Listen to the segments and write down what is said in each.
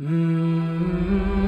Mm-hmm.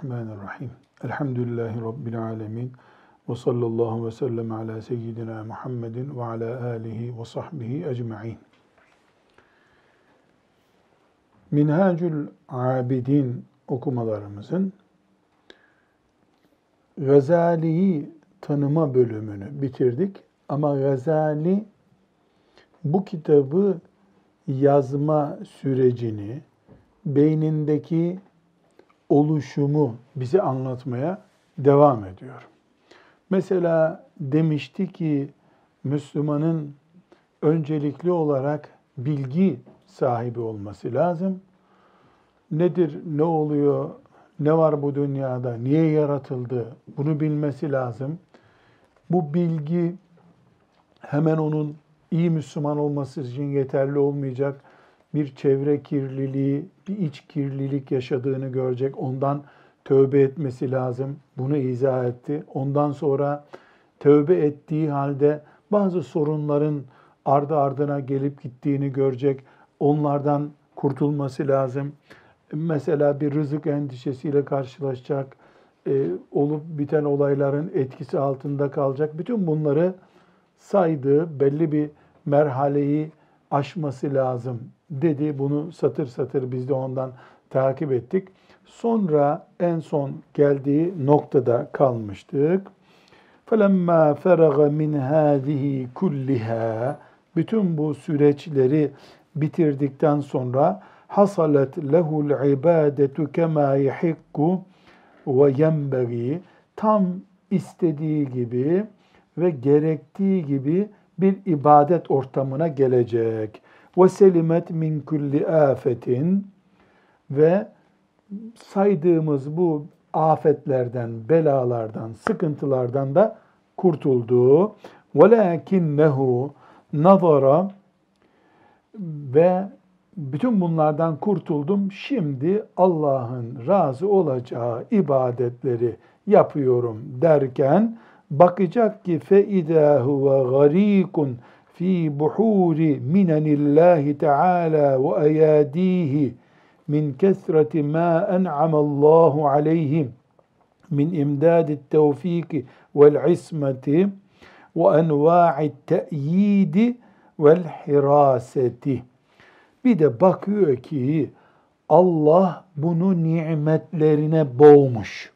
Bismillahirrahmanirrahim. Elhamdülillahi Rabbil alemin. Ve sallallahu ve sellem ala seyyidina Muhammedin ve ala alihi ve sahbihi ecma'in. Minhacül Abidin okumalarımızın Gazali'yi tanıma bölümünü bitirdik. Ama Gazali bu kitabı yazma sürecini, beynindeki oluşumu bize anlatmaya devam ediyor. Mesela demişti ki Müslümanın öncelikli olarak bilgi sahibi olması lazım. Nedir, ne oluyor, ne var bu dünyada, niye yaratıldı bunu bilmesi lazım. Bu bilgi hemen onun iyi Müslüman olması için yeterli olmayacak bir çevre kirliliği, bir iç kirlilik yaşadığını görecek. Ondan tövbe etmesi lazım. Bunu izah etti. Ondan sonra tövbe ettiği halde bazı sorunların ardı ardına gelip gittiğini görecek. Onlardan kurtulması lazım. Mesela bir rızık endişesiyle karşılaşacak. E, olup biten olayların etkisi altında kalacak. Bütün bunları saydığı belli bir merhaleyi aşması lazım dedi. Bunu satır satır biz de ondan takip ettik. Sonra en son geldiği noktada kalmıştık. فَلَمَّا فَرَغَ مِنْ هَذِهِ كُلِّهَا Bütün bu süreçleri bitirdikten sonra hasalet lehul ibadetu kema yahikku ve yenbagi tam istediği gibi ve gerektiği gibi bir ibadet ortamına gelecek ve selimet min kulli afetin ve saydığımız bu afetlerden, belalardan, sıkıntılardan da kurtuldu. Velakinnehu nazara ve bütün bunlardan kurtuldum. Şimdi Allah'ın razı olacağı ibadetleri yapıyorum derken bakacak ki fe idâhu ve garikun fi buhuri minenillahi teala ve ayadihi min kesreti ma en'amallahu aleyhim min imdadit tevfiki vel ismeti ve enva'it te'yidi vel hiraseti. Bir de bakıyor ki Allah bunu nimetlerine boğmuş.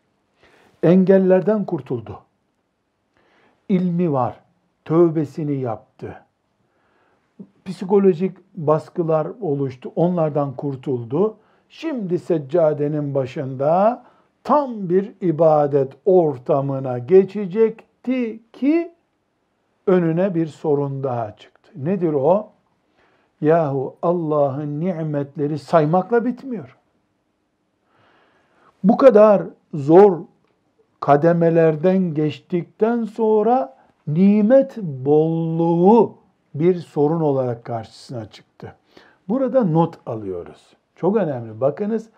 Engellerden kurtuldu. İlmi var. Tövbesini yaptı psikolojik baskılar oluştu. Onlardan kurtuldu. Şimdi seccadenin başında tam bir ibadet ortamına geçecekti ki önüne bir sorun daha çıktı. Nedir o? Yahu Allah'ın nimetleri saymakla bitmiyor. Bu kadar zor kademelerden geçtikten sonra nimet bolluğu bir sorun olarak karşısına çıktı. Burada not alıyoruz. Çok önemli. Bakınız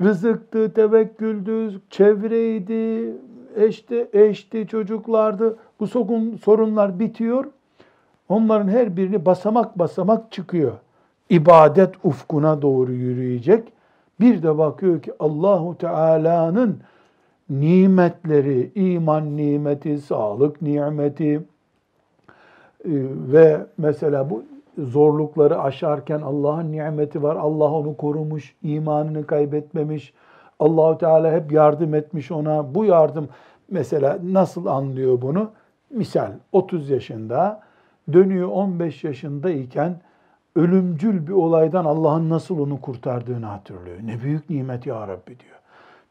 rızıktı, tevekküldü, çevreydi, eşti, eşti, çocuklardı. Bu sorunlar bitiyor. Onların her birini basamak basamak çıkıyor. İbadet ufkuna doğru yürüyecek. Bir de bakıyor ki Allahu Teala'nın nimetleri, iman nimeti, sağlık nimeti, ve mesela bu zorlukları aşarken Allah'ın nimeti var. Allah onu korumuş, imanını kaybetmemiş. Allahu Teala hep yardım etmiş ona. Bu yardım mesela nasıl anlıyor bunu? Misal 30 yaşında dönüyor 15 yaşındayken ölümcül bir olaydan Allah'ın nasıl onu kurtardığını hatırlıyor. Ne büyük nimet ya Rabbi diyor.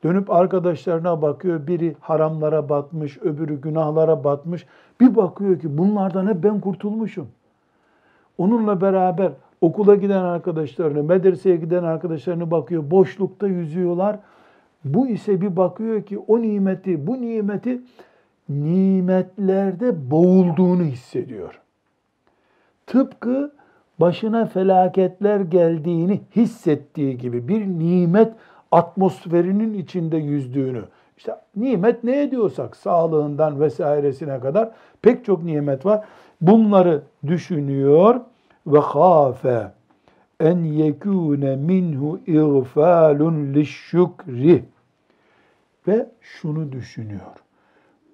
Dönüp arkadaşlarına bakıyor. Biri haramlara batmış, öbürü günahlara batmış. Bir bakıyor ki bunlardan hep ben kurtulmuşum. Onunla beraber okula giden arkadaşlarını, medreseye giden arkadaşlarını bakıyor. Boşlukta yüzüyorlar. Bu ise bir bakıyor ki o nimeti, bu nimeti nimetlerde boğulduğunu hissediyor. Tıpkı başına felaketler geldiğini hissettiği gibi bir nimet atmosferinin içinde yüzdüğünü. İşte nimet ne ediyorsak sağlığından vesairesine kadar pek çok nimet var. Bunları düşünüyor ve khafe en yekune minhu iğfalun lişşükri ve şunu düşünüyor.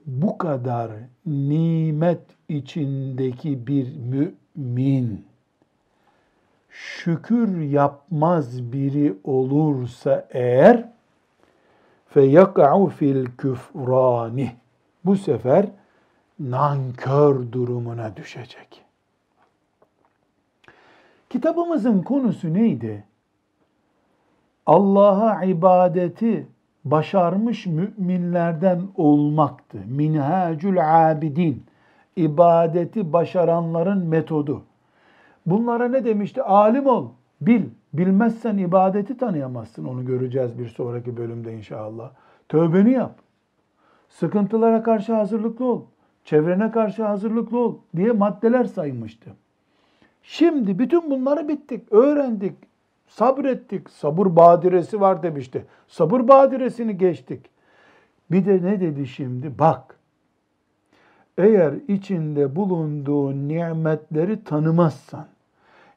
Bu kadar nimet içindeki bir mümin şükür yapmaz biri olursa eğer fe yak'u fil küfrani bu sefer nankör durumuna düşecek. Kitabımızın konusu neydi? Allah'a ibadeti başarmış müminlerden olmaktı. Minhacül abidin. ibadeti başaranların metodu. Bunlara ne demişti? Alim ol, bil. Bilmezsen ibadeti tanıyamazsın. Onu göreceğiz bir sonraki bölümde inşallah. Tövbeni yap. Sıkıntılara karşı hazırlıklı ol. Çevrene karşı hazırlıklı ol diye maddeler saymıştı. Şimdi bütün bunları bittik, öğrendik, sabrettik. Sabır badiresi var demişti. Sabır badiresini geçtik. Bir de ne dedi şimdi? Bak, eğer içinde bulunduğu nimetleri tanımazsan,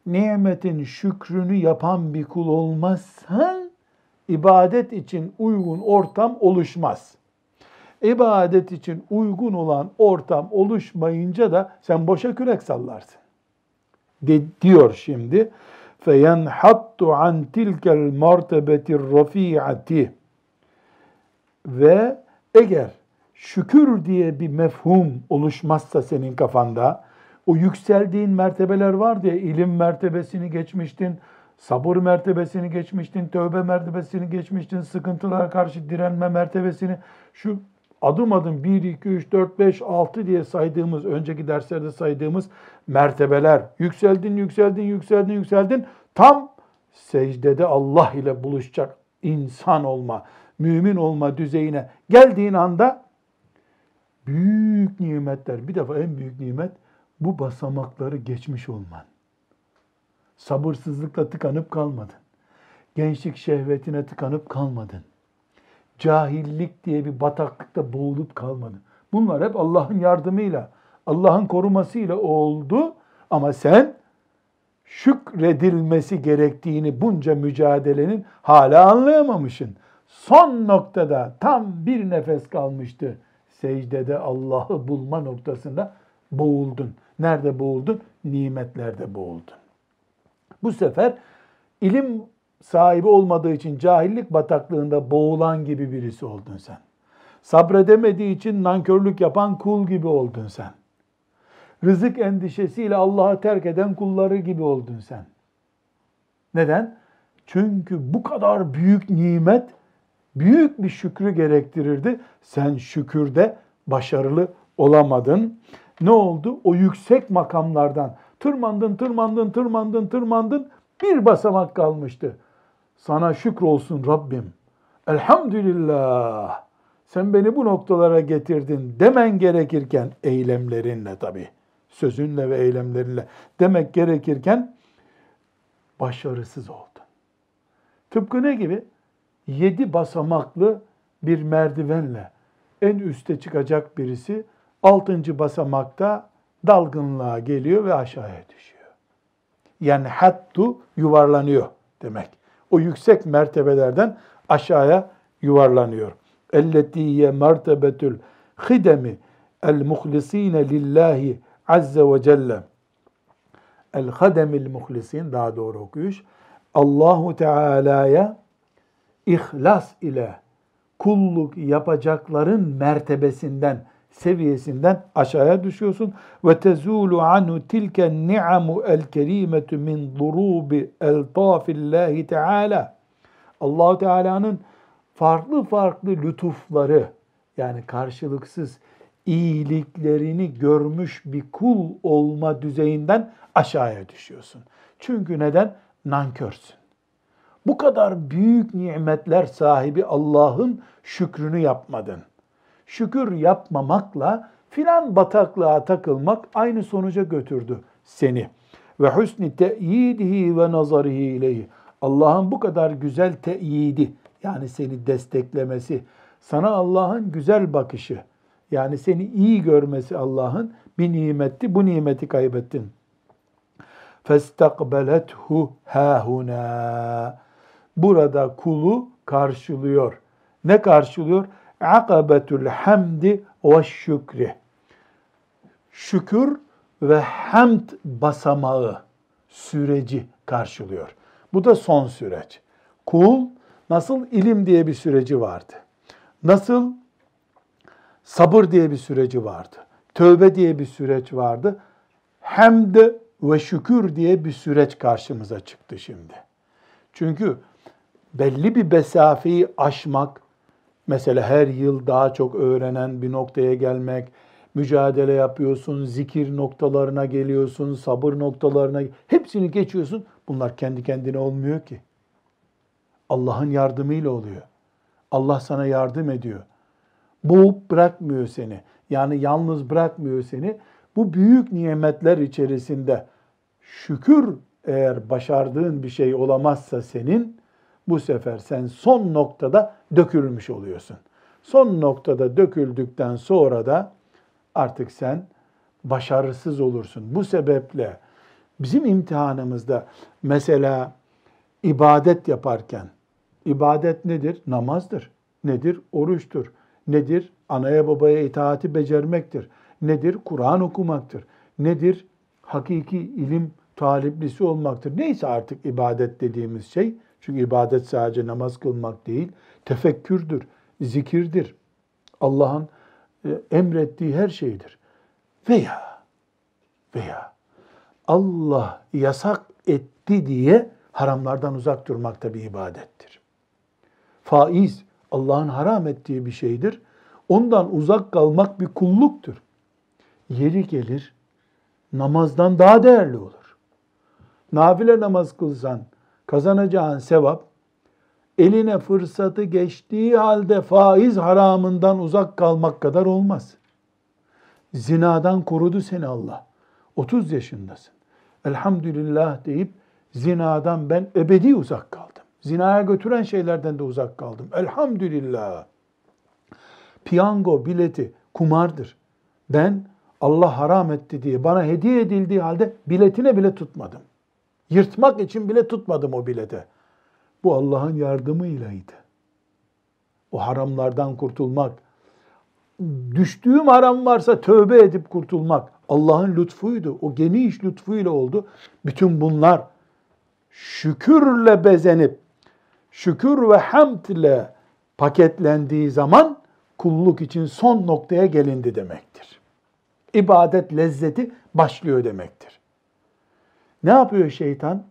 nimetin şükrünü yapan bir kul olmazsan, ibadet için uygun ortam oluşmaz. İbadet için uygun olan ortam oluşmayınca da sen boşa kürek sallarsın. De, diyor şimdi. فَيَنْحَطُّ عَنْ تِلْكَ الْمَرْتَبَةِ الرَّفِيعَةِ Ve eğer şükür diye bir mefhum oluşmazsa senin kafanda, o yükseldiğin mertebeler var diye ilim mertebesini geçmiştin, sabır mertebesini geçmiştin, tövbe mertebesini geçmiştin, sıkıntılara karşı direnme mertebesini, şu adım adım 1, 2, 3, 4, 5, 6 diye saydığımız, önceki derslerde saydığımız mertebeler, yükseldin, yükseldin, yükseldin, yükseldin, tam secdede Allah ile buluşacak insan olma, mümin olma düzeyine geldiğin anda büyük nimetler, bir defa en büyük nimet bu basamakları geçmiş olman. Sabırsızlıkla tıkanıp kalmadın. Gençlik şehvetine tıkanıp kalmadın. Cahillik diye bir bataklıkta boğulup kalmadın. Bunlar hep Allah'ın yardımıyla, Allah'ın korumasıyla oldu ama sen şükredilmesi gerektiğini bunca mücadelenin hala anlayamamışsın. Son noktada tam bir nefes kalmıştı. Secdede Allah'ı bulma noktasında boğuldun. Nerede boğuldun? Nimetlerde boğuldun. Bu sefer ilim sahibi olmadığı için cahillik bataklığında boğulan gibi birisi oldun sen. Sabredemediği için nankörlük yapan kul gibi oldun sen. Rızık endişesiyle Allah'ı terk eden kulları gibi oldun sen. Neden? Çünkü bu kadar büyük nimet büyük bir şükrü gerektirirdi. Sen şükürde başarılı olamadın. Ne oldu? O yüksek makamlardan tırmandın, tırmandın, tırmandın, tırmandın. Bir basamak kalmıştı. Sana şükür olsun Rabbim. Elhamdülillah. Sen beni bu noktalara getirdin demen gerekirken eylemlerinle tabii. Sözünle ve eylemlerinle demek gerekirken başarısız oldun. Tıpkı ne gibi? Yedi basamaklı bir merdivenle en üste çıkacak birisi altıncı basamakta dalgınlığa geliyor ve aşağıya düşüyor. Yani hattu yuvarlanıyor demek. O yüksek mertebelerden aşağıya yuvarlanıyor. Elletiye mertebetul hidemi el muhlisine lillahi azze ve celle. El hademil muhlisin daha doğru okuyuş. Allahu Teala'ya ihlas ile kulluk yapacakların mertebesinden seviyesinden aşağıya düşüyorsun. Ve tezulu anhu tilke ni'amu el kerimetu min durubi eltafillahi teala. Allahu Teala'nın farklı farklı lütufları yani karşılıksız iyiliklerini görmüş bir kul olma düzeyinden aşağıya düşüyorsun. Çünkü neden? Nankörsün. Bu kadar büyük nimetler sahibi Allah'ın şükrünü yapmadın şükür yapmamakla filan bataklığa takılmak aynı sonuca götürdü seni. Ve husni te'yidihi ve nazarihi ileyhi. Allah'ın bu kadar güzel teyidi yani seni desteklemesi, sana Allah'ın güzel bakışı yani seni iyi görmesi Allah'ın bir nimetti. Bu nimeti kaybettin. Festakbelethu hahuna. Burada kulu karşılıyor. Ne karşılıyor? Akabetul hamdi ve şükri. Şükür ve hamd basamağı süreci karşılıyor. Bu da son süreç. Kul nasıl ilim diye bir süreci vardı. Nasıl sabır diye bir süreci vardı. Tövbe diye bir süreç vardı. Hamd ve şükür diye bir süreç karşımıza çıktı şimdi. Çünkü belli bir mesafeyi aşmak, Mesela her yıl daha çok öğrenen bir noktaya gelmek, mücadele yapıyorsun, zikir noktalarına geliyorsun, sabır noktalarına, hepsini geçiyorsun. Bunlar kendi kendine olmuyor ki. Allah'ın yardımıyla oluyor. Allah sana yardım ediyor. Boğup bırakmıyor seni. Yani yalnız bırakmıyor seni. Bu büyük nimetler içerisinde şükür eğer başardığın bir şey olamazsa senin, bu sefer sen son noktada dökülmüş oluyorsun. Son noktada döküldükten sonra da artık sen başarısız olursun. Bu sebeple bizim imtihanımızda mesela ibadet yaparken ibadet nedir? Namazdır. Nedir? Oruçtur. Nedir? Anaya babaya itaati becermektir. Nedir? Kur'an okumaktır. Nedir? Hakiki ilim taliplisi olmaktır. Neyse artık ibadet dediğimiz şey çünkü ibadet sadece namaz kılmak değil, tefekkürdür, zikirdir. Allah'ın e, emrettiği her şeydir. Veya veya Allah yasak etti diye haramlardan uzak durmak da bir ibadettir. Faiz Allah'ın haram ettiği bir şeydir. Ondan uzak kalmak bir kulluktur. Yeri gelir namazdan daha değerli olur. Nafile namaz kılsan, kazanacağın sevap eline fırsatı geçtiği halde faiz haramından uzak kalmak kadar olmaz. Zinadan korudu seni Allah. 30 yaşındasın. Elhamdülillah deyip zinadan ben ebedi uzak kaldım. Zinaya götüren şeylerden de uzak kaldım. Elhamdülillah. Piyango bileti kumardır. Ben Allah haram etti diye bana hediye edildiği halde biletine bile tutmadım. Yırtmak için bile tutmadım o bilete. Bu Allah'ın yardımıylaydı. O haramlardan kurtulmak, düştüğüm haram varsa tövbe edip kurtulmak Allah'ın lütfuydu. O geniş lütfuyla oldu. Bütün bunlar şükürle bezenip şükür ve hamd ile paketlendiği zaman kulluk için son noktaya gelindi demektir. İbadet lezzeti başlıyor demektir. Ne yapıyor şeytan?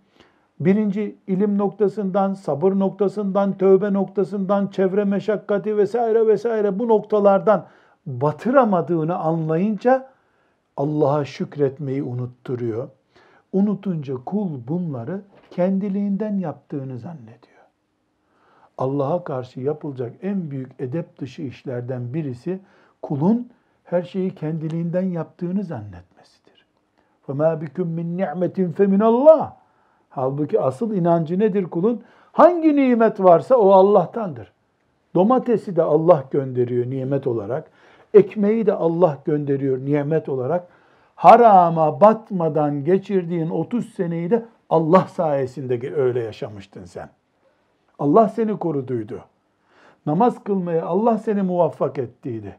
Birinci ilim noktasından, sabır noktasından, tövbe noktasından, çevre meşakkati vesaire vesaire bu noktalardan batıramadığını anlayınca Allah'a şükretmeyi unutturuyor. Unutunca kul bunları kendiliğinden yaptığını zannediyor. Allah'a karşı yapılacak en büyük edep dışı işlerden birisi kulun her şeyi kendiliğinden yaptığını zannetmesi. فَمَا بِكُمْ مِنْ نِعْمَةٍ فَمِنَ اللّٰهِ Halbuki asıl inancı nedir kulun? Hangi nimet varsa o Allah'tandır. Domatesi de Allah gönderiyor nimet olarak. Ekmeği de Allah gönderiyor nimet olarak. Harama batmadan geçirdiğin 30 seneyi de Allah sayesinde öyle yaşamıştın sen. Allah seni koruduydu. Namaz kılmaya Allah seni muvaffak ettiydi.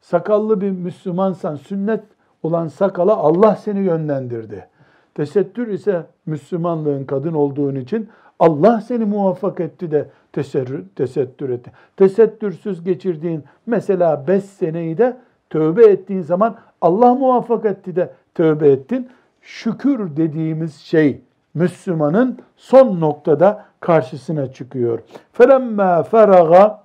Sakallı bir Müslümansan, sünnet olan sakala Allah seni yönlendirdi. Tesettür ise Müslümanlığın kadın olduğun için Allah seni muvaffak etti de teserrü, tesettür etti. Tesettürsüz geçirdiğin mesela 5 seneyi de tövbe ettiğin zaman Allah muvaffak etti de tövbe ettin. Şükür dediğimiz şey Müslümanın son noktada karşısına çıkıyor. فَلَمَّا فَرَغَ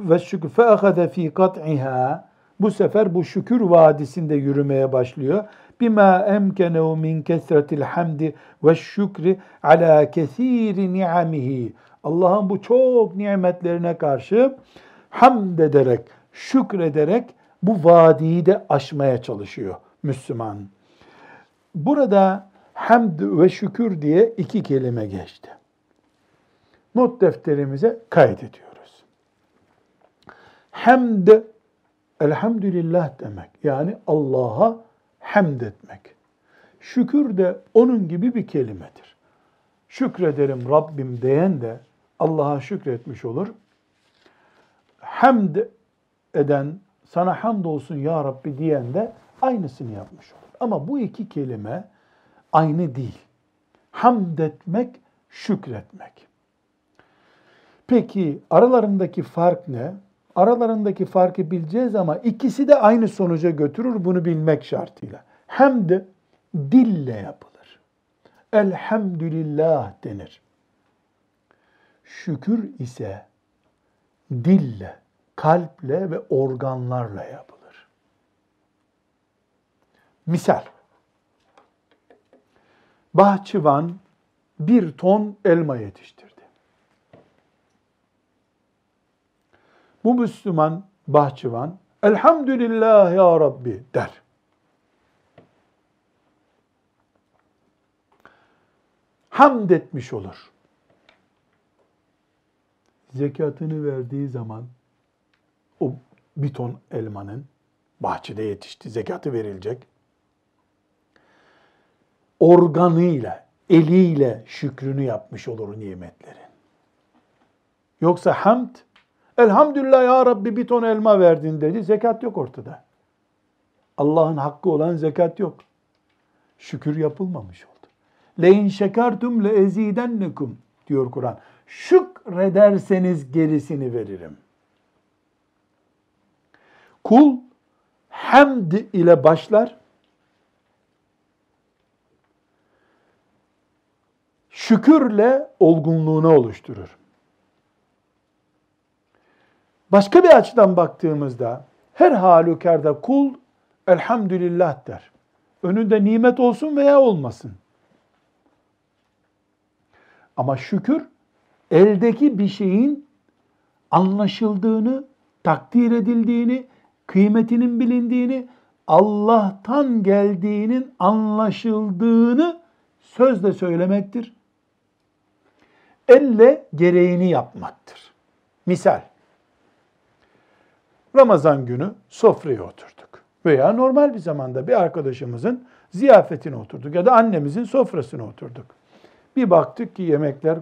ve şükür فَأَخَذَ ف۪ي قَطْعِهَا bu sefer bu şükür vadisinde yürümeye başlıyor. Bima emkenehu min kesretil hamdi ve şükri ala kesiri ni'amihi. Allah'ın bu çok nimetlerine karşı hamd ederek, şükrederek bu vadiyi de aşmaya çalışıyor Müslüman. Burada hamd ve şükür diye iki kelime geçti. Not defterimize kaydediyoruz. Hamd, elhamdülillah demek. Yani Allah'a hamd etmek. Şükür de onun gibi bir kelimedir. Şükrederim Rabbim diyen de Allah'a şükretmiş olur. Hamd eden, sana hamd olsun ya Rabbi diyen de aynısını yapmış olur. Ama bu iki kelime aynı değil. Hamd etmek, şükretmek. Peki aralarındaki fark ne? Aralarındaki farkı bileceğiz ama ikisi de aynı sonuca götürür bunu bilmek şartıyla. Hamd dille yapılır. Elhamdülillah denir. Şükür ise dille, kalple ve organlarla yapılır. Misal, bahçıvan bir ton elma yetiştirdi. Bu Müslüman bahçıvan, Elhamdülillah ya Rabbi der. Hamd etmiş olur. Zekatını verdiği zaman o bir ton elmanın bahçede yetişti, zekatı verilecek organıyla, eliyle şükrünü yapmış olur nimetlerin. Yoksa hamd, elhamdülillah ya Rabbi bir ton elma verdin dedi, zekat yok ortada. Allah'ın hakkı olan zekat yok. Şükür yapılmamış oldu. Leyin şekertum le ezidennekum diyor Kur'an. Şükrederseniz gerisini veririm. Kul hamd ile başlar, şükürle olgunluğunu oluşturur. Başka bir açıdan baktığımızda her halükarda kul elhamdülillah der. Önünde nimet olsun veya olmasın. Ama şükür eldeki bir şeyin anlaşıldığını, takdir edildiğini, kıymetinin bilindiğini, Allah'tan geldiğinin anlaşıldığını sözle söylemektir elle gereğini yapmaktır. Misal, Ramazan günü sofraya oturduk. Veya normal bir zamanda bir arkadaşımızın ziyafetine oturduk ya da annemizin sofrasına oturduk. Bir baktık ki yemekler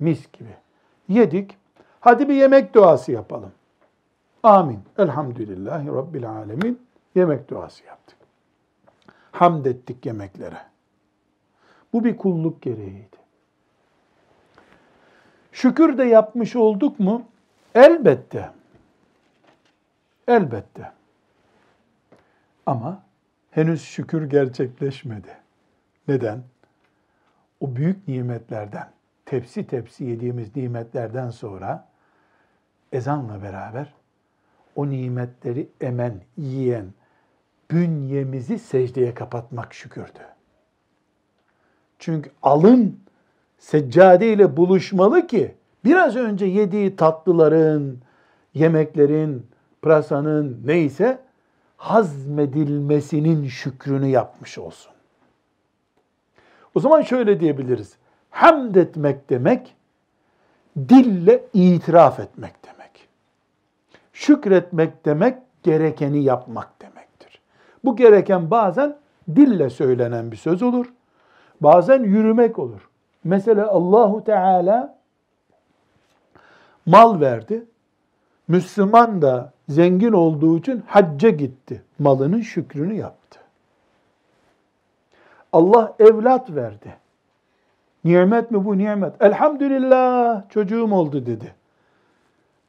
mis gibi. Yedik. Hadi bir yemek duası yapalım. Amin. Elhamdülillahi Rabbil alemin. Yemek duası yaptık. Hamd ettik yemeklere. Bu bir kulluk gereğiydi. Şükür de yapmış olduk mu? Elbette. Elbette. Ama henüz şükür gerçekleşmedi. Neden? O büyük nimetlerden, tepsi tepsi yediğimiz nimetlerden sonra ezanla beraber o nimetleri emen, yiyen, bünyemizi secdeye kapatmak şükürdü. Çünkü alın seccade ile buluşmalı ki biraz önce yediği tatlıların, yemeklerin, prasanın neyse hazmedilmesinin şükrünü yapmış olsun. O zaman şöyle diyebiliriz. Hamd etmek demek, dille itiraf etmek demek. Şükretmek demek, gerekeni yapmak demektir. Bu gereken bazen dille söylenen bir söz olur. Bazen yürümek olur. Mesela Allahu Teala mal verdi. Müslüman da zengin olduğu için hacca gitti. Malının şükrünü yaptı. Allah evlat verdi. Nimet mi bu nimet? Elhamdülillah çocuğum oldu dedi.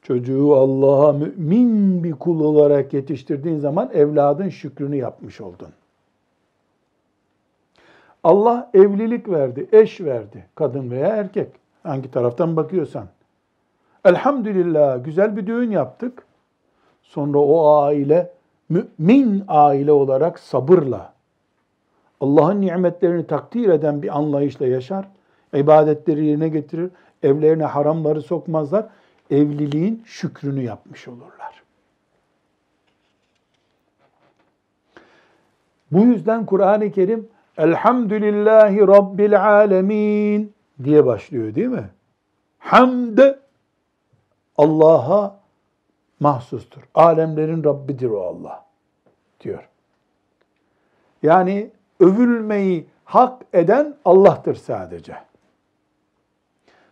Çocuğu Allah'a mümin bir kul olarak yetiştirdiğin zaman evladın şükrünü yapmış oldun. Allah evlilik verdi, eş verdi. Kadın veya erkek. Hangi taraftan bakıyorsan. Elhamdülillah güzel bir düğün yaptık. Sonra o aile mümin aile olarak sabırla, Allah'ın nimetlerini takdir eden bir anlayışla yaşar, ibadetleri yerine getirir, evlerine haramları sokmazlar, evliliğin şükrünü yapmış olurlar. Bu yüzden Kur'an-ı Kerim Elhamdülillahi Rabbil Alemin diye başlıyor değil mi? Hamd Allah'a mahsustur. Alemlerin Rabbidir o Allah diyor. Yani övülmeyi hak eden Allah'tır sadece.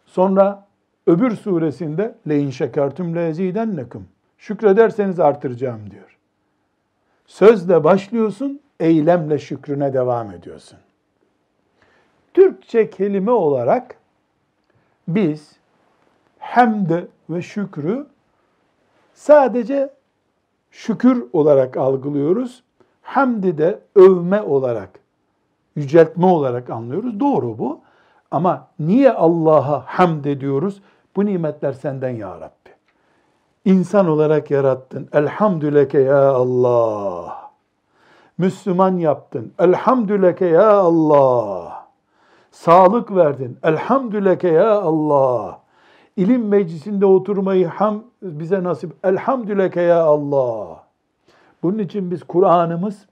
Sonra öbür suresinde le in şekertum le ezidennekum. Şükrederseniz artıracağım diyor. Sözle başlıyorsun, eylemle şükrüne devam ediyorsun. Türkçe kelime olarak biz hamd ve şükrü sadece şükür olarak algılıyoruz. Hamdi de övme olarak, yüceltme olarak anlıyoruz. Doğru bu. Ama niye Allah'a hamd ediyoruz? Bu nimetler senden ya Rabbi. İnsan olarak yarattın. Elhamdüleke ya Allah. Müslüman yaptın. Elhamdüleke ya Allah. Sağlık verdin. Elhamdüleke ya Allah. İlim meclisinde oturmayı ham bize nasip. Elhamdüleke ya Allah. Bunun için biz Kur'an'ımız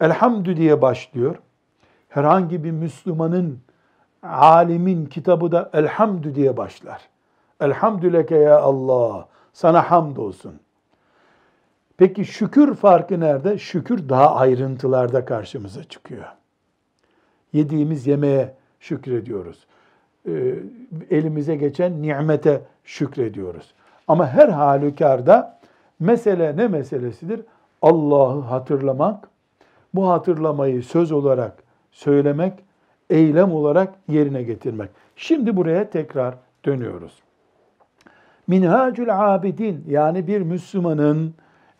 Elhamdü diye başlıyor. Herhangi bir Müslümanın, alimin kitabı da Elhamdü diye başlar. Elhamdüleke ya Allah. Sana hamd olsun. Peki şükür farkı nerede? Şükür daha ayrıntılarda karşımıza çıkıyor. Yediğimiz yemeğe şükrediyoruz. Ee, elimize geçen nimete şükrediyoruz. Ama her halükarda mesele ne meselesidir? Allah'ı hatırlamak, bu hatırlamayı söz olarak söylemek, eylem olarak yerine getirmek. Şimdi buraya tekrar dönüyoruz. Minhacül abidin yani bir Müslümanın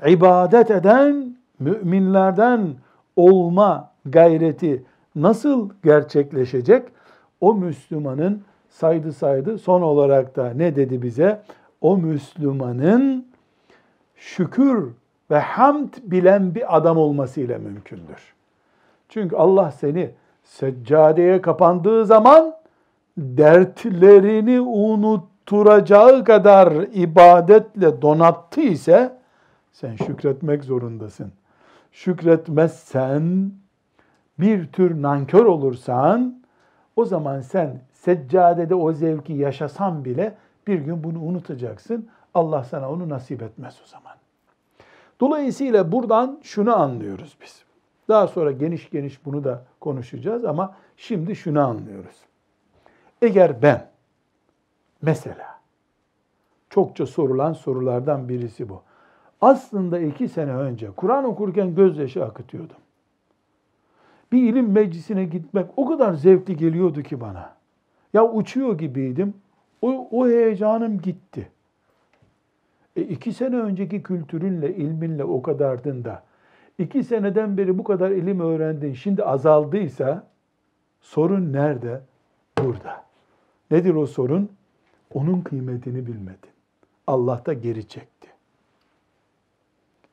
ibadet eden müminlerden olma gayreti nasıl gerçekleşecek? O Müslümanın saydı saydı son olarak da ne dedi bize? O Müslümanın şükür ve hamd bilen bir adam olmasıyla mümkündür. Çünkü Allah seni seccadeye kapandığı zaman dertlerini unutturacağı kadar ibadetle donattı ise sen şükretmek zorundasın. Şükretmezsen bir tür nankör olursan o zaman sen seccadede o zevki yaşasan bile bir gün bunu unutacaksın. Allah sana onu nasip etmez o zaman. Dolayısıyla buradan şunu anlıyoruz biz. Daha sonra geniş geniş bunu da konuşacağız ama şimdi şunu anlıyoruz. Eğer ben mesela çokça sorulan sorulardan birisi bu. Aslında iki sene önce Kur'an okurken gözyaşı akıtıyordum. Bir ilim meclisine gitmek o kadar zevkli geliyordu ki bana. Ya uçuyor gibiydim. O, o heyecanım gitti. E iki sene önceki kültürünle, ilminle o kadardın da iki seneden beri bu kadar ilim öğrendin, şimdi azaldıysa sorun nerede? Burada. Nedir o sorun? Onun kıymetini bilmedin. Allah da geri çekti.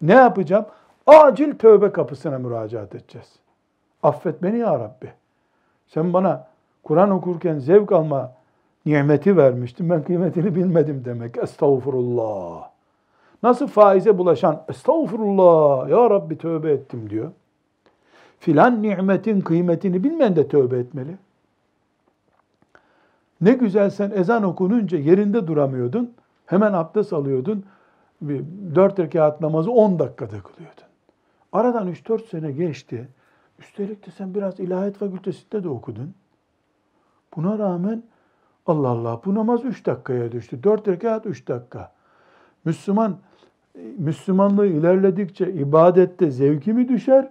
Ne yapacağım? Acil tövbe kapısına müracaat edeceğiz. Affet beni ya Rabbi. Sen bana Kur'an okurken zevk alma nimeti vermiştin. Ben kıymetini bilmedim demek. Estağfurullah. Nasıl faize bulaşan estağfurullah ya Rabbi tövbe ettim diyor. Filan nimetin kıymetini bilmeyen de tövbe etmeli. Ne güzel sen ezan okununca yerinde duramıyordun. Hemen abdest alıyordun. Dört rekat namazı on dakikada kılıyordun. Aradan üç dört sene geçti. Üstelik de sen biraz ilahiyat fakültesinde de okudun. Buna rağmen Allah Allah bu namaz üç dakikaya düştü. Dört rekat üç dakika. Müslüman Müslümanlığı ilerledikçe ibadette zevki mi düşer?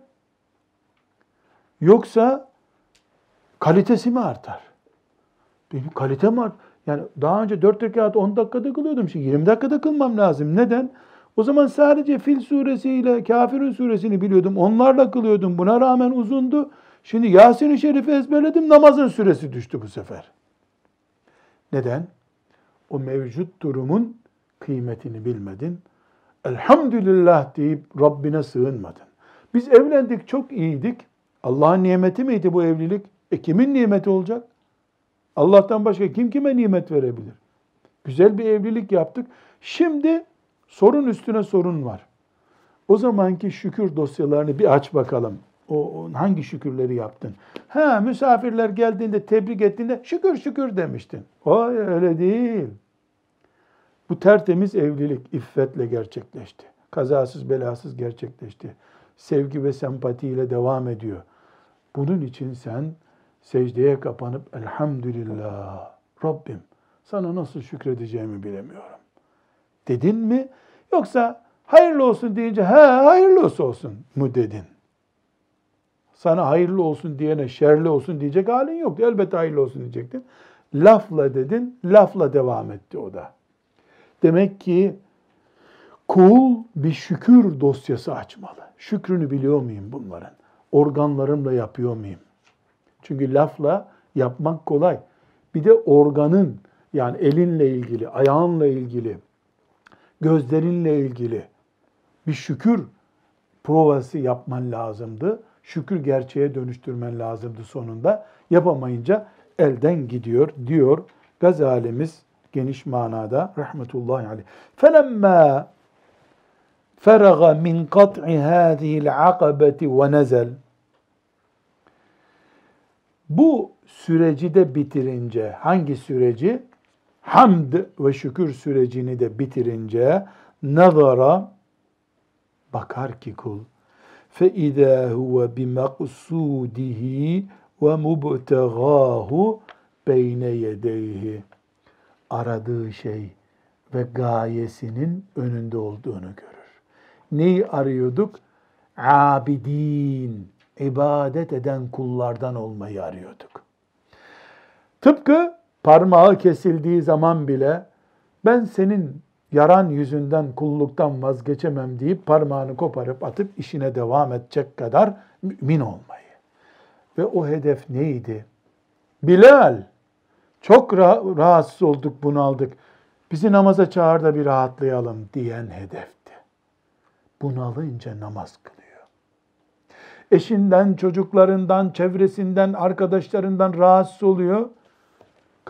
Yoksa kalitesi mi artar? Benim kalitem art. Yani daha önce 4 rekat 10 dakikada kılıyordum. Şimdi 20 dakikada kılmam lazım. Neden? O zaman sadece Fil suresiyle Kafirun suresini biliyordum. Onlarla kılıyordum. Buna rağmen uzundu. Şimdi Yasin-i Şerif'i ezberledim. Namazın süresi düştü bu sefer. Neden? O mevcut durumun kıymetini bilmedin. elhamdülillah deyip Rabbine sığınmadın. Biz evlendik çok iyiydik. Allah'ın nimeti miydi bu evlilik? E kimin nimeti olacak? Allah'tan başka kim kime nimet verebilir? Güzel bir evlilik yaptık. Şimdi sorun üstüne sorun var. O zamanki şükür dosyalarını bir aç bakalım. O, hangi şükürleri yaptın? Ha misafirler geldiğinde tebrik ettiğinde şükür şükür demiştin. O öyle değil. Bu tertemiz evlilik iffetle gerçekleşti. Kazasız belasız gerçekleşti. Sevgi ve sempatiyle devam ediyor. Bunun için sen secdeye kapanıp elhamdülillah Rabbim sana nasıl şükredeceğimi bilemiyorum. Dedin mi? Yoksa hayırlı olsun deyince ha hayırlı olsun mu dedin? Sana hayırlı olsun diyene şerli olsun diyecek halin yoktu. Elbette hayırlı olsun diyecektin. Lafla dedin, lafla devam etti o da. Demek ki kul bir şükür dosyası açmalı. Şükrünü biliyor muyum bunların? Organlarımla yapıyor muyum? Çünkü lafla yapmak kolay. Bir de organın yani elinle ilgili, ayağınla ilgili, gözlerinle ilgili bir şükür provası yapman lazımdı. Şükür gerçeğe dönüştürmen lazımdı sonunda. Yapamayınca elden gidiyor diyor Gazalimiz geniş manada rahmetullahi aleyh. Felemma feraga min kat'i hâzihil akabeti ve nezel bu süreci de bitirince, hangi süreci? hamd ve şükür sürecini de bitirince nazara bakar ki kul fe idâ huve bimeqsudihi ve mubtegâhu beyne yedeyhi aradığı şey ve gayesinin önünde olduğunu görür. Neyi arıyorduk? Abidin, ibadet eden kullardan olmayı arıyorduk. Tıpkı parmağı kesildiği zaman bile ben senin yaran yüzünden kulluktan vazgeçemem deyip parmağını koparıp atıp işine devam edecek kadar mümin olmayı. Ve o hedef neydi? Bilal, çok rah- rahatsız olduk, bunaldık. Bizi namaza çağır da bir rahatlayalım diyen hedefti. Bunalınca namaz kılıyor. Eşinden, çocuklarından, çevresinden, arkadaşlarından rahatsız oluyor.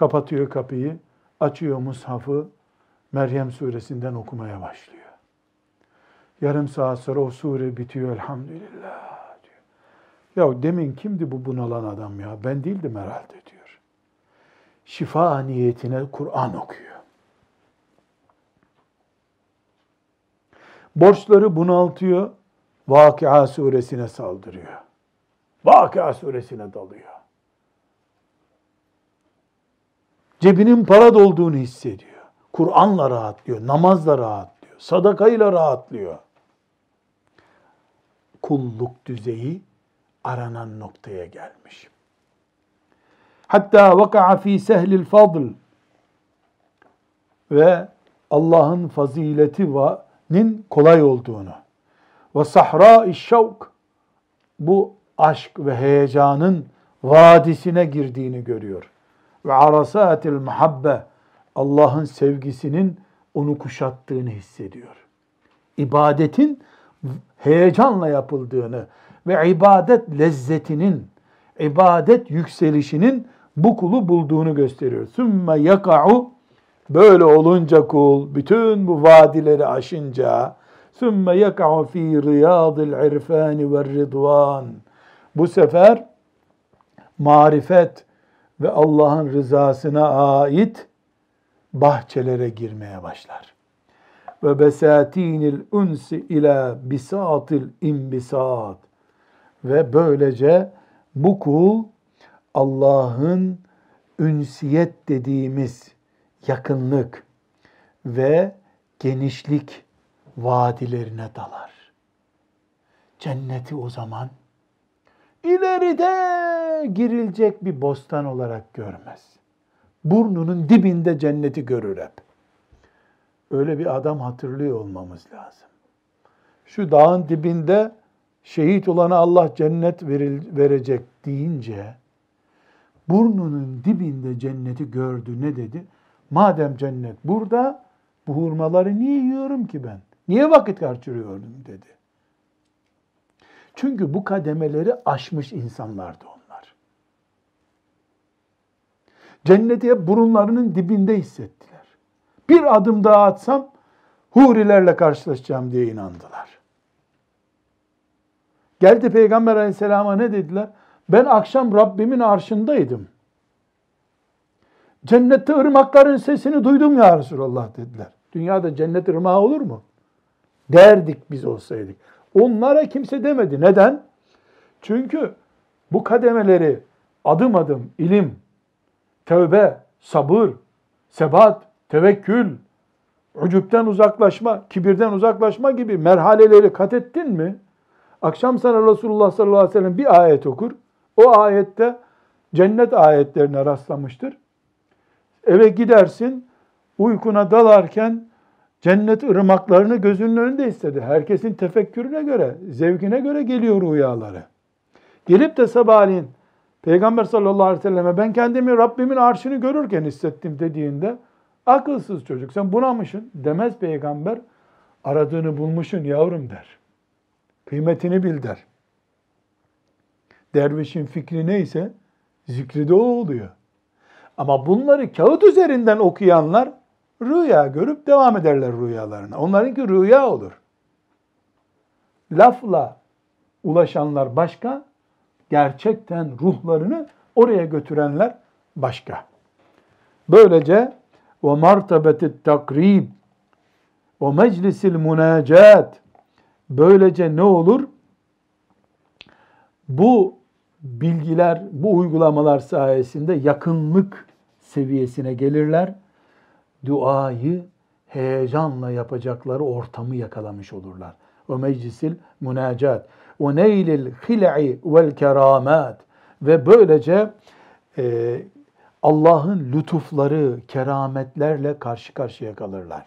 Kapatıyor kapıyı, açıyor mushafı, Meryem suresinden okumaya başlıyor. Yarım saat sonra o sure bitiyor elhamdülillah diyor. Ya demin kimdi bu bunalan adam ya? Ben değildim herhalde diyor. Şifa niyetine Kur'an okuyor. Borçları bunaltıyor. Vakıa suresine saldırıyor. Vakıa suresine dalıyor. Cebinin para dolduğunu hissediyor. Kur'an'la rahatlıyor, namazla rahatlıyor, sadakayla rahatlıyor. Kulluk düzeyi aranan noktaya gelmiş. Hatta vaka'a fi sehlil fadl ve Allah'ın faziletinin kolay olduğunu ve sahra şevk bu aşk ve heyecanın vadisine girdiğini görüyor. Ve arasatil muhabbe Allah'ın sevgisinin onu kuşattığını hissediyor. İbadetin heyecanla yapıldığını ve ibadet lezzetinin, ibadet yükselişinin bu kulu bulduğunu gösteriyor. Sümme yaka'u böyle olunca kul bütün bu vadileri aşınca sümme yaka'u fi riyadil irfani ve ridvan bu sefer marifet ve Allah'ın rızasına ait bahçelere girmeye başlar. Ve besatinil unsi ila bisatil imbisat. Ve böylece bu kul Allah'ın ünsiyet dediğimiz yakınlık ve genişlik vadilerine dalar. Cenneti o zaman ileride girilecek bir bostan olarak görmez burnunun dibinde cenneti görür hep. Öyle bir adam hatırlıyor olmamız lazım. Şu dağın dibinde şehit olana Allah cennet veril, verecek deyince burnunun dibinde cenneti gördü. Ne dedi? Madem cennet burada bu hurmaları niye yiyorum ki ben? Niye vakit harcıyordun dedi. Çünkü bu kademeleri aşmış insanlardı onlar. Cenneti hep burunlarının dibinde hissettiler. Bir adım daha atsam hurilerle karşılaşacağım diye inandılar. Geldi Peygamber aleyhisselama ne dediler? Ben akşam Rabbimin arşındaydım. Cennette ırmakların sesini duydum ya Resulallah dediler. Dünyada cennet ırmağı olur mu? Derdik biz olsaydık. Onlara kimse demedi. Neden? Çünkü bu kademeleri adım adım ilim, tövbe, sabır, sebat, tevekkül, ucupten uzaklaşma, kibirden uzaklaşma gibi merhaleleri kat ettin mi? Akşam sana Resulullah sallallahu aleyhi ve sellem bir ayet okur. O ayette cennet ayetlerine rastlamıştır. Eve gidersin, uykuna dalarken cennet ırmaklarını gözünün önünde istedi. Herkesin tefekkürüne göre, zevkine göre geliyor rüyaları. Gelip de sabahleyin Peygamber sallallahu aleyhi ve selleme ben kendimi Rabbimin arşını görürken hissettim dediğinde akılsız çocuk sen bunamışsın demez peygamber aradığını bulmuşsun yavrum der. Kıymetini bil der. Dervişin fikri neyse zikri de o oluyor. Ama bunları kağıt üzerinden okuyanlar rüya görüp devam ederler rüyalarına. Onlarınki rüya olur. Lafla ulaşanlar başka, gerçekten ruhlarını oraya götürenler başka. Böylece ve martabetit takrib ve meclisil münacat böylece ne olur? Bu bilgiler, bu uygulamalar sayesinde yakınlık seviyesine gelirler. Duayı heyecanla yapacakları ortamı yakalamış olurlar. O meclisil münacat ve neylil hil'i vel keramat ve böylece e, Allah'ın lütufları, kerametlerle karşı karşıya kalırlar.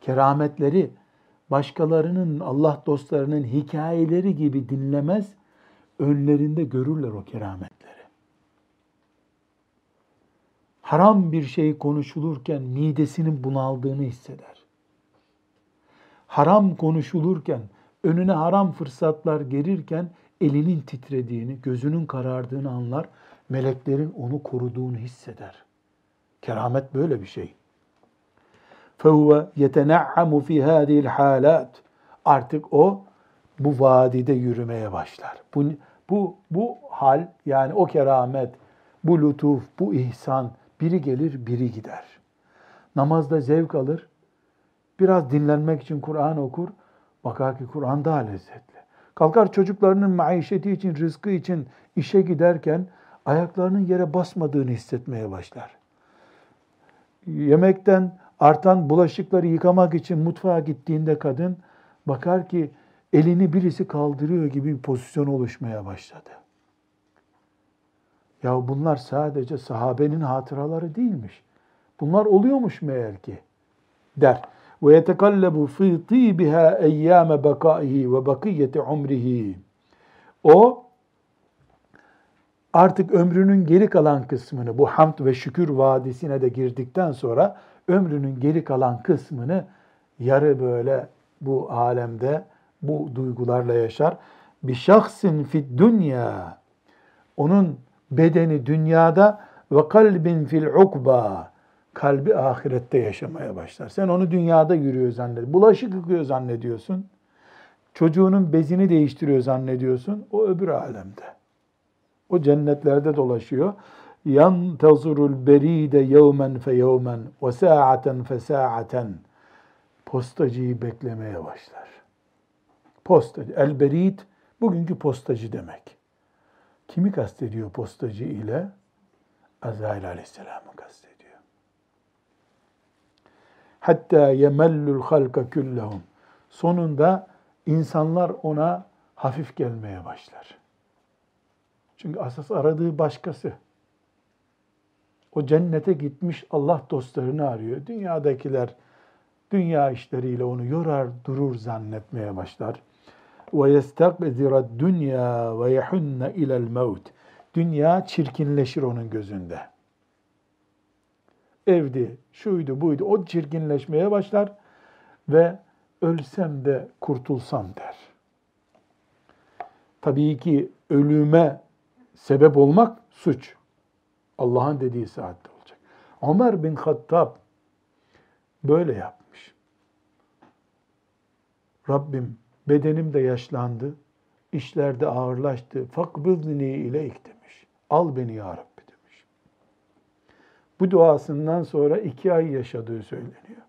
Kerametleri başkalarının, Allah dostlarının hikayeleri gibi dinlemez, önlerinde görürler o kerametleri. Haram bir şey konuşulurken midesinin bunaldığını hisseder. Haram konuşulurken, önüne haram fırsatlar gelirken elinin titrediğini, gözünün karardığını anlar, meleklerin onu koruduğunu hisseder. Keramet böyle bir şey. فَهُوَ يَتَنَعَّمُ فِي هَذِهِ الْحَالَاتِ Artık o bu vadide yürümeye başlar. Bu, bu, bu hal yani o keramet, bu lütuf, bu ihsan biri gelir biri gider. Namazda zevk alır, biraz dinlenmek için Kur'an okur, bakar ki Kur'an daha lezzetli. Kalkar çocuklarının maişeti için, rızkı için işe giderken ayaklarının yere basmadığını hissetmeye başlar. Yemekten artan bulaşıkları yıkamak için mutfağa gittiğinde kadın bakar ki elini birisi kaldırıyor gibi bir pozisyon oluşmaya başladı. Ya bunlar sadece sahabenin hatıraları değilmiş. Bunlar oluyormuş meğer ki der. Ve yetekallabu fi tibiha eyyame bakaihi ve bakiyeti umrihi. O artık ömrünün geri kalan kısmını bu hamd ve şükür vadisine de girdikten sonra ömrünün geri kalan kısmını yarı böyle bu alemde bu duygularla yaşar. Bir şahsin fi dünya onun bedeni dünyada ve kalbin fil ukba kalbi ahirette yaşamaya başlar. Sen onu dünyada yürüyor zannediyorsun. Bulaşık yıkıyor zannediyorsun. Çocuğunun bezini değiştiriyor zannediyorsun. O öbür alemde. O cennetlerde dolaşıyor. Yantazurul beride yevmen fe yevmen ve sa'aten fe sa'aten. Postacıyı beklemeye başlar. Postacı. El berid bugünkü postacı demek. Kimi kastediyor postacı ile? Azrail aleyhisselamı kastediyor. Hatta yemellul halka küllehum. Sonunda insanlar ona hafif gelmeye başlar. Çünkü asas aradığı başkası. O cennete gitmiş Allah dostlarını arıyor. Dünyadakiler dünya işleriyle onu yorar durur zannetmeye başlar. Ve yestakbizira dünya ve yehunne ilel mevt. Dünya çirkinleşir onun gözünde. Evdi, şuydu, buydu. O çirkinleşmeye başlar ve ölsem de kurtulsam der. Tabii ki ölüme sebep olmak suç. Allah'ın dediği saatte olacak. Ömer bin Hattab böyle yapmış. Rabbim bedenim de yaşlandı, işlerde ağırlaştı. Fakbidni ileyk demiş. Al beni ya Rabbi demiş. Bu duasından sonra iki ay yaşadığı söyleniyor.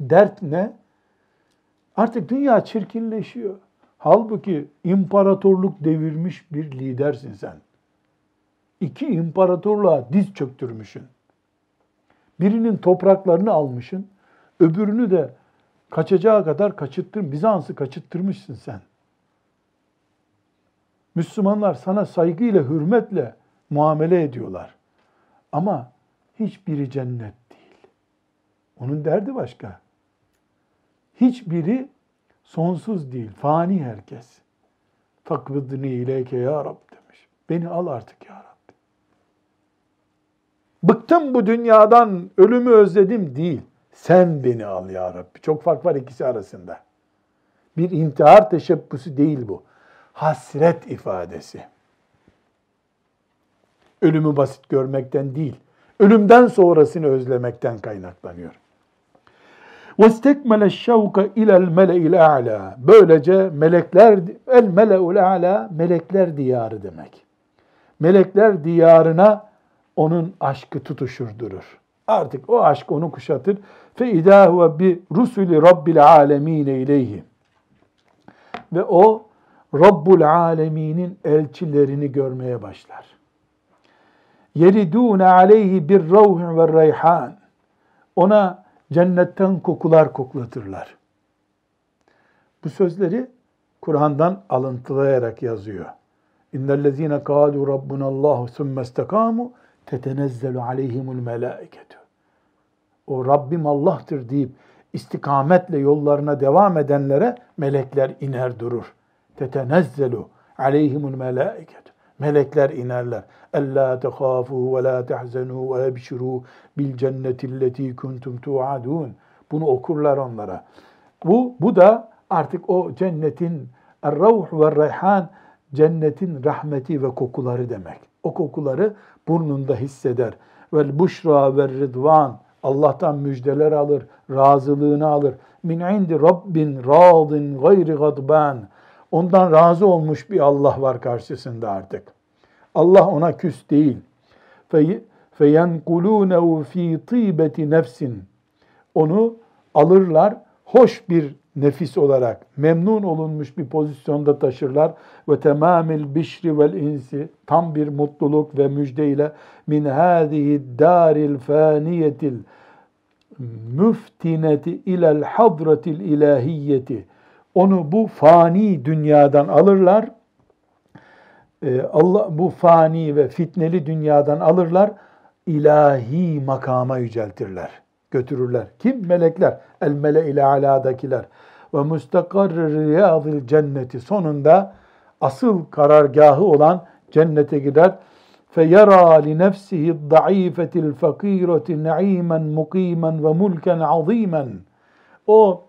Dert ne? Artık dünya çirkinleşiyor. Halbuki imparatorluk devirmiş bir lidersin sen. İki imparatorluğa diz çöktürmüşsün. Birinin topraklarını almışsın, öbürünü de kaçacağı kadar kaçıttır, Bizans'ı kaçıttırmışsın sen. Müslümanlar sana saygıyla, hürmetle muamele ediyorlar. Ama hiçbiri cennet değil. Onun derdi başka. Hiçbiri sonsuz değil, fani herkes. Fakvıdni ileyke ya Rab demiş. Beni al artık ya Rabbi. Bıktım bu dünyadan, ölümü özledim değil. Sen beni al ya Rabbi. Çok fark var ikisi arasında. Bir intihar teşebbüsü değil bu. Hasret ifadesi. Ölümü basit görmekten değil, ölümden sonrasını özlemekten kaynaklanıyor. وَاسْتَكْمَلَ الشَّوْكَ اِلَى الْمَلَئِ الْاَعْلَى Böylece melekler, el mele'ul a'la melekler diyarı demek. Melekler diyarına onun aşkı tutuşur durur. Artık o aşk onu kuşatır. Fe idâ huve bi rusuli rabbil alemine ileyhi. Ve o Rabbul aleminin elçilerini görmeye başlar. Yeridûne aleyhi bir ravh ve reyhan. Ona cennetten kokular koklatırlar. Bu sözleri Kur'an'dan alıntılayarak yazıyor. İnnellezîne kâlû rabbunallâhu sümme istekâmu tetenezzelu aleyhimul melâiketu. O Rabbim Allah'tır deyip istikametle yollarına devam edenlere melekler iner durur. Tetenezzelu aleyhimul melâiketu. Melekler inerler. Ella tehâfû ve lâ tehzenû ve ebşirû bil cennetilleti kuntum tu'adûn. Bunu okurlar onlara. Bu, bu da artık o cennetin er-ravh ve reyhan cennetin rahmeti ve kokuları demek. O kokuları burnunda hisseder. Vel buşra ve rıdvan Allah'tan müjdeler alır, razılığını alır. Min indi rabbin radin gayri gadban. Ondan razı olmuş bir Allah var karşısında artık. Allah ona küs değil. Feyenkulûnehu fî tîbeti nefsin. Onu alırlar, hoş bir nefis olarak memnun olunmuş bir pozisyonda taşırlar ve temamil bişri vel insi tam bir mutluluk ve müjde ile min hadihi daril faniyetil müftineti ilel hadratil ilahiyeti onu bu fani dünyadan alırlar. Ee, Allah bu fani ve fitneli dünyadan alırlar. İlahi makama yüceltirler götürürler kim melekler el mele ile aladakiler ve mustakarrı riyadil cenneti sonunda asıl karargahı olan cennete gider. فَيَرَى لِنَفْسِهِ الضَّعِيفَةِ الْفَقِيرَةِ نَعِيمًا مُقِيمًا وَمُلْكًا عَظِيمًا O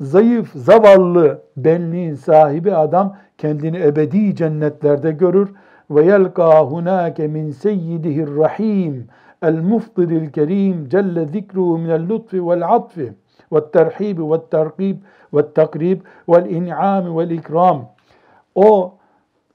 zayıf, zavallı benliğin sahibi adam kendini ebedi cennetlerde görür. Ve yelka hunake min seyyidihir vel atfi ve terhib ve terkib ve takrib ve in'am ve ikram. O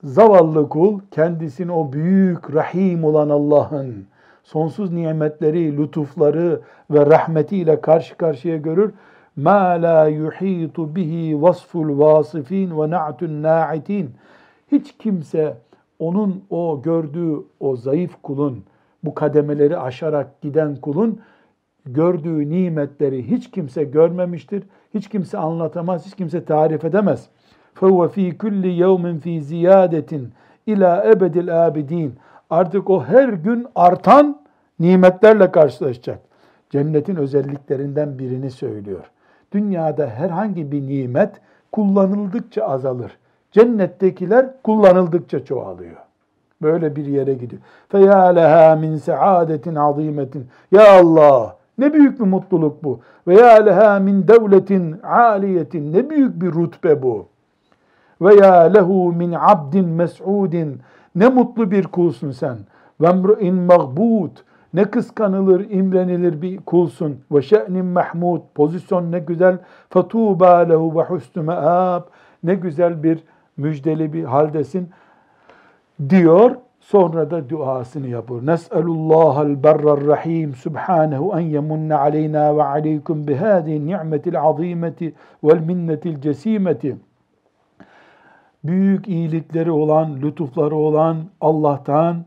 zavallı kul kendisini o büyük rahim olan Allah'ın sonsuz nimetleri, lütufları ve rahmetiyle karşı karşıya görür. La yuhitu bihi vasful vasifin ve na'tun na'itin. Hiç kimse onun o gördüğü o zayıf kulun, bu kademeleri aşarak giden kulun gördüğü nimetleri hiç kimse görmemiştir. Hiç kimse anlatamaz, hiç kimse tarif edemez. فَهُوَ ف۪ي كُلِّ يَوْمٍ ف۪ي زِيَادَةٍ ila ebedil abidin. Artık o her gün artan nimetlerle karşılaşacak. Cennetin özelliklerinden birini söylüyor. Dünyada herhangi bir nimet kullanıldıkça azalır. Cennettekiler kullanıldıkça çoğalıyor. Böyle bir yere gidiyor. Feya leha min saadetin azimetin. Ya Allah Ne büyük bir mutluluk bu. Ve ya leha min devletin aliyetin. Ne büyük bir rutbe bu. Ve ya lehu min abdin mes'udin. Ne mutlu bir kulsun sen. Ve emru'in mağbud. Ne kıskanılır, imrenilir bir kulsun. Ve şe'nin mahmud. Pozisyon ne güzel. Fetuba lehu ve husnü me'ab. Ne güzel bir müjdeli bir haldesin diyor. Sonra da duasını yapıyor. Nes'elullahal berrar rahim subhanehu en yemunne aleyna ve aleykum bihâdi ni'metil azimeti vel minnetil cesimeti. Büyük iyilikleri olan, lütufları olan Allah'tan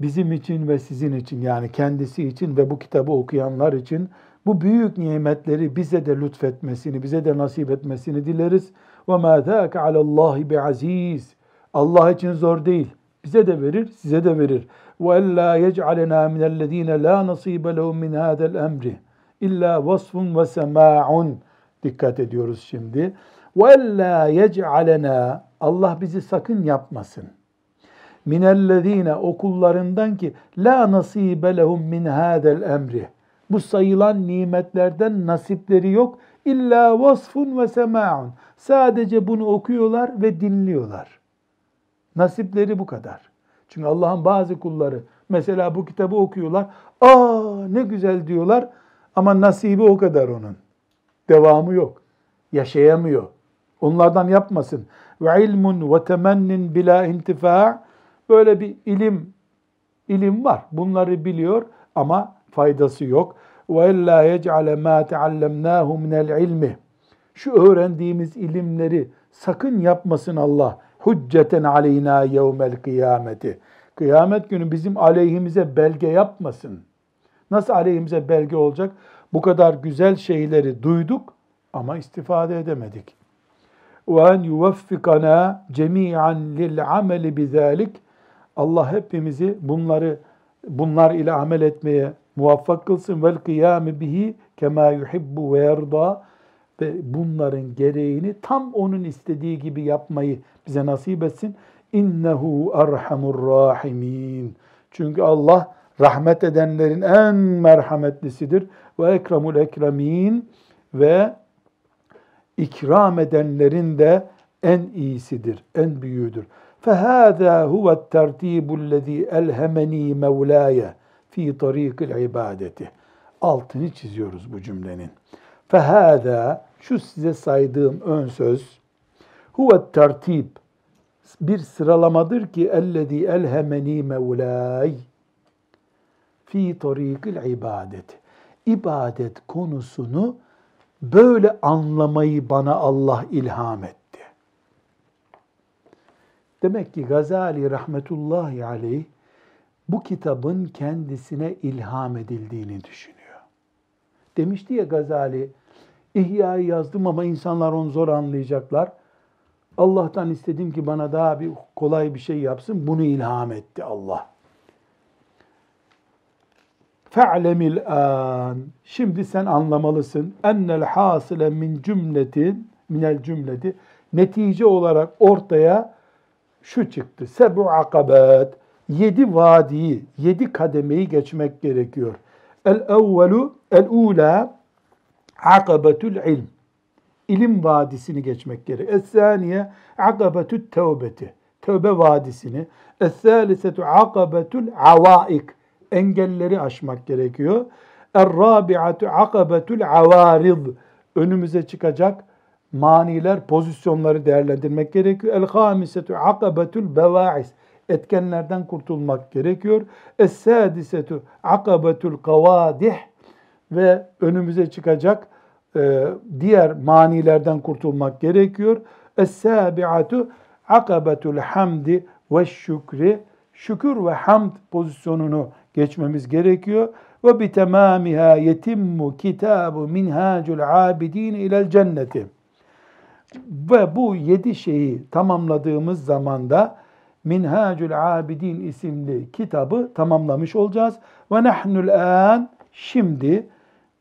bizim için ve sizin için yani kendisi için ve bu kitabı okuyanlar için bu büyük nimetleri bize de lütfetmesini, bize de nasip etmesini dileriz. Ve mâ zâke alallâhi bi aziz. Allah için zor değil. Bize de verir, size de verir. وَاَلَّا يَجْعَلَنَا مِنَ الَّذ۪ينَ لَا نَصِيبَ لَهُمْ مِنْ هَذَا الْاَمْرِ İlla vasfun ve sema'un. Dikkat ediyoruz şimdi. وَاَلَّا يَجْعَلَنَا Allah bizi sakın yapmasın. Minellezine okullarından ki la nasibe lehum min hadel emri. Bu sayılan nimetlerden nasipleri yok. İlla vasfun ve sema'un. Sadece bunu okuyorlar ve dinliyorlar. Nasipleri bu kadar. Çünkü Allah'ın bazı kulları mesela bu kitabı okuyorlar. Aa ne güzel diyorlar ama nasibi o kadar onun. Devamı yok. Yaşayamıyor. Onlardan yapmasın. Ve ilmun ve temennin bila intifa böyle bir ilim ilim var. Bunları biliyor ama faydası yok. Ve illa yec'ale ma teallemnahu minel ilmi. Şu öğrendiğimiz ilimleri sakın yapmasın Allah hücceten aleyna yevmel kıyameti. Kıyamet günü bizim aleyhimize belge yapmasın. Nasıl aleyhimize belge olacak? Bu kadar güzel şeyleri duyduk ama istifade edemedik. وَاَنْ يُوَفِّقَنَا جَمِيعًا لِلْعَمَلِ بِذَٰلِكِ Allah hepimizi bunları bunlar ile amel etmeye muvaffak kılsın. Vel kıyame bihi kema yuhibbu ve yerda ve bunların gereğini tam onun istediği gibi yapmayı bize nasip etsin. İnnehu erhamur rahimin. Çünkü Allah rahmet edenlerin en merhametlisidir. Ve ekramul ekremin ve ikram edenlerin de en iyisidir, en büyüğüdür. فَهَذَا هُوَ التَّرْتِيبُ الَّذ۪ي اَلْهَمَن۪ي مَوْلَايَ ف۪ي طَر۪يقِ الْعِبَادَةِ Altını çiziyoruz bu cümlenin. فَهَذَا Şu size saydığım ön söz huve tertib bir sıralamadır ki ellezî elhemeni mevlây fi tarikil ibadet. İbadet konusunu böyle anlamayı bana Allah ilham etti. Demek ki Gazali rahmetullahi aleyh bu kitabın kendisine ilham edildiğini düşünüyor. Demişti ya Gazali, İhya'yı yazdım ama insanlar onu zor anlayacaklar. Allah'tan istedim ki bana daha bir kolay bir şey yapsın. Bunu ilham etti Allah. Fe'lemil an. Şimdi sen anlamalısın. Ennel hasile min cümletin minel cümleti netice olarak ortaya şu çıktı. Sebu akabat. Yedi vadiyi, yedi kademeyi geçmek gerekiyor. El evvelu, el ula akabetül ilm ilim vadisini geçmek gerek. Es-saniye akabetü tevbeti. Tövbe vadisini. Es-salisetu akabetül avaik. Engelleri aşmak gerekiyor. Er-rabi'atu akabetül avarid. Önümüze çıkacak maniler, pozisyonları değerlendirmek gerekiyor. El-hamisetu akabetül beva'is. Etkenlerden kurtulmak gerekiyor. Es-sadisetu akabetül kavadih ve önümüze çıkacak diğer manilerden kurtulmak gerekiyor. Es-sabi'atu akabetul hamdi ve şükri şükür ve hamd pozisyonunu geçmemiz gerekiyor. Ve bi tamamiha yetimmu kitabu minhacul abidin ilel cenneti. Ve bu yedi şeyi tamamladığımız zaman da Minhacul Abidin isimli kitabı tamamlamış olacağız. Ve nahnul an şimdi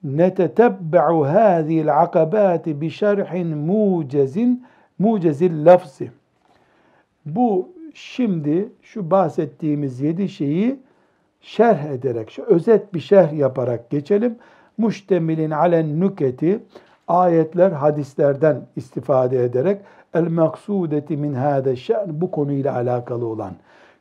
netetebbe'u hâzîl akabâti bi şerhin mucezin mucezil lafzi. Bu şimdi şu bahsettiğimiz yedi şeyi şerh ederek, özet bir şerh yaparak geçelim. muştemilin alen nüketi ayetler hadislerden istifade ederek el maksudeti min hâde şe'n bu konuyla alakalı olan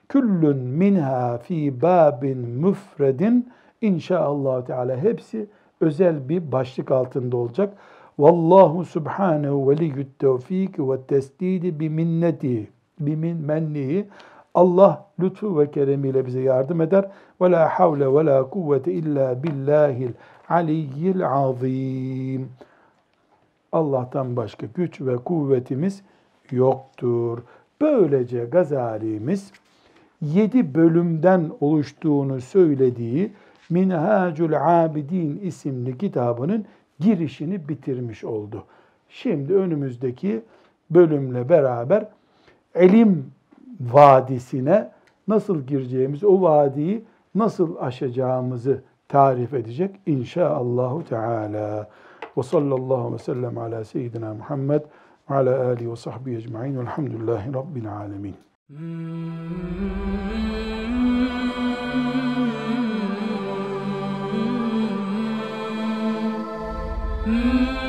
küllün minha fi babin müfredin inşaallah Teala hepsi özel bir başlık altında olacak. Vallahu subhanehu veliyyü't tevfik ve tesdidi bi minneti bi min mennihi Allah lütfu ve keremiyle bize yardım eder. Ve la havle ve la kuvvete illa billahil aliyyil azim. Allah'tan başka güç ve kuvvetimiz yoktur. Böylece Gazali'miz yedi bölümden oluştuğunu söylediği Minhacul Abidin isimli kitabının girişini bitirmiş oldu. Şimdi önümüzdeki bölümle beraber elim vadisine nasıl gireceğimizi, o vadiyi nasıl aşacağımızı tarif edecek inşaallahu teala. Ve sallallahu ve sellem ala seyyidina Muhammed ve ala alihi ve sahbihi ecma'in velhamdülillahi rabbil alemin. Mm-hmm.